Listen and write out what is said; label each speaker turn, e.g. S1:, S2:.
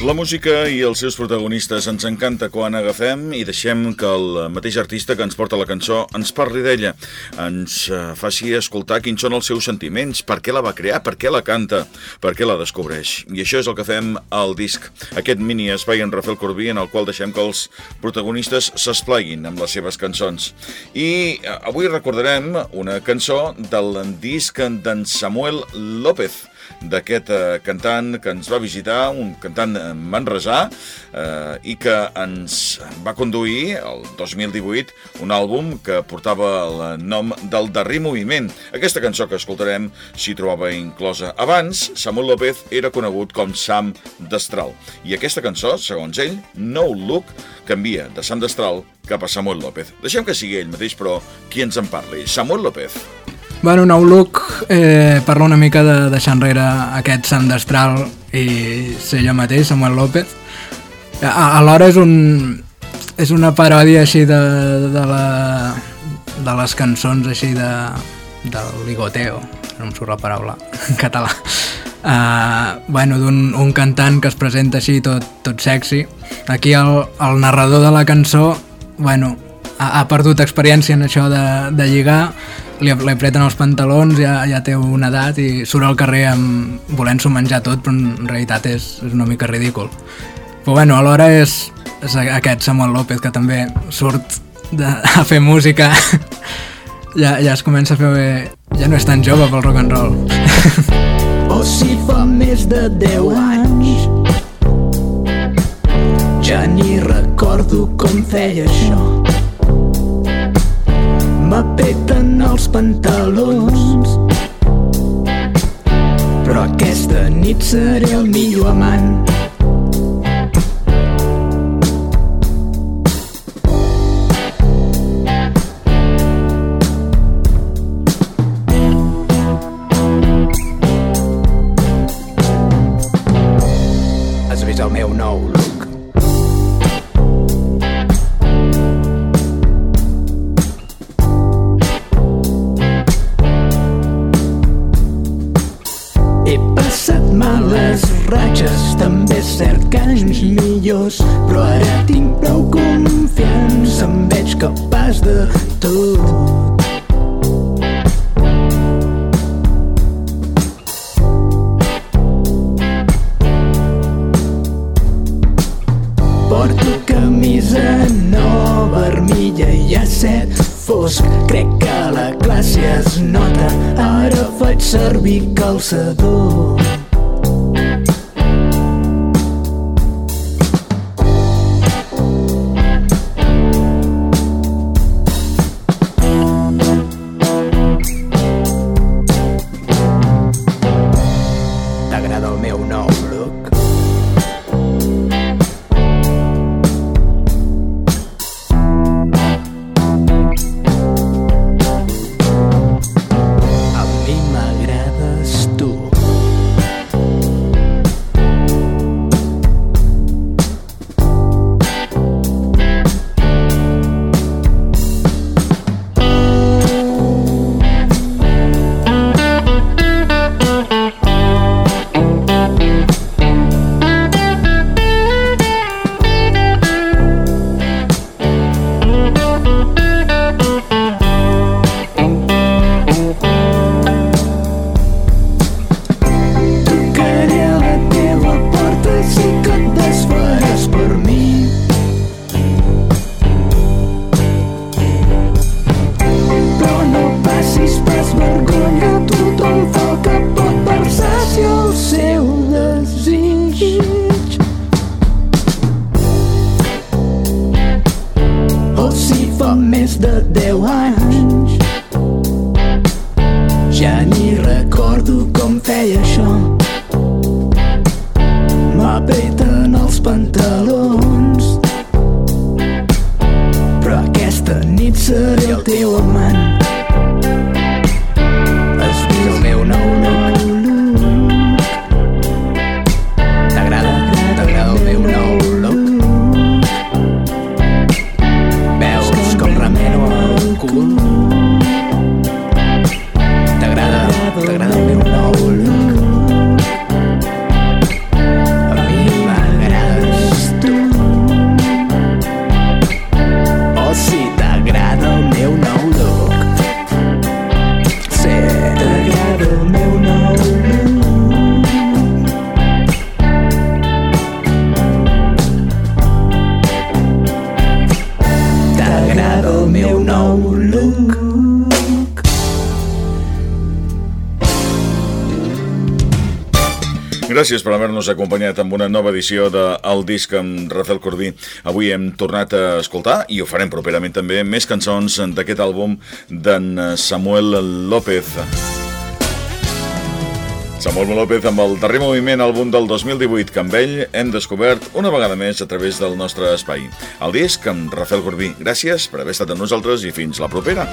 S1: La música i els seus protagonistes ens encanta quan agafem i deixem que el mateix artista que ens porta la cançó ens parli d'ella, ens eh, faci escoltar quins són els seus sentiments, per què la va crear, per què la canta, per què la descobreix. I això és el que fem al disc, aquest mini espai en Rafael Corbí en el qual deixem que els protagonistes s'espleguin amb les seves cançons. I eh, avui recordarem una cançó del disc d'en Samuel López, d'aquest eh, cantant que ens va visitar, un cantant manresà, eh, i que ens va conduir el 2018 un àlbum que portava el nom del darrer moviment. Aquesta cançó que escoltarem s'hi trobava inclosa. Abans, Samuel López era conegut com Sam Destral, i aquesta cançó, segons ell, No Look, canvia de Sam Destral cap a Samuel López. Deixem que sigui ell mateix, però qui ens en parli? Samuel López.
S2: Bueno, Nou Look eh, parla una mica de deixar enrere aquest Sant Destral i ser jo mateix, Samuel López. Alhora és un és una paròdia així de, de, la, de les cançons així de, del ligoteo, no em surt la paraula en català. Uh, bueno, d'un un cantant que es presenta així tot, tot sexy. Aquí el, el narrador de la cançó, bueno, ha, ha perdut experiència en això de, de lligar, li, li apreten els pantalons, ja, ja té una edat i surt al carrer amb, volent-s'ho menjar tot, però en realitat és, és una mica ridícul. Però bueno, alhora és, és aquest Samuel López que també surt de, a fer música. Ja, ja es comença a fer bé, ja no és tan jove pel rock and roll.
S3: O si fa més de 10 anys ja ni recordo com feia això m'apeten els pantalons. Però aquesta nit seré el millor amant millors però ara tinc prou confiança em veig capaç de tot Porto camisa nova, armilla i a set fosc. Crec que la classe es nota, ara faig servir calçador. més de 10 anys. Ja ni recordo com feia això. M'apreten els pantalons. Però aquesta nit seré el teu amant.
S1: Gràcies per haver-nos acompanyat amb una nova edició de El Disc amb Rafael Corbí. Avui hem tornat a escoltar, i ho farem properament també, més cançons d'aquest àlbum d'en Samuel López. Samuel López amb el darrer moviment àlbum del 2018 que amb ell hem descobert una vegada més a través del nostre espai. El disc amb Rafael Corbí. Gràcies per haver estat amb nosaltres i fins la propera.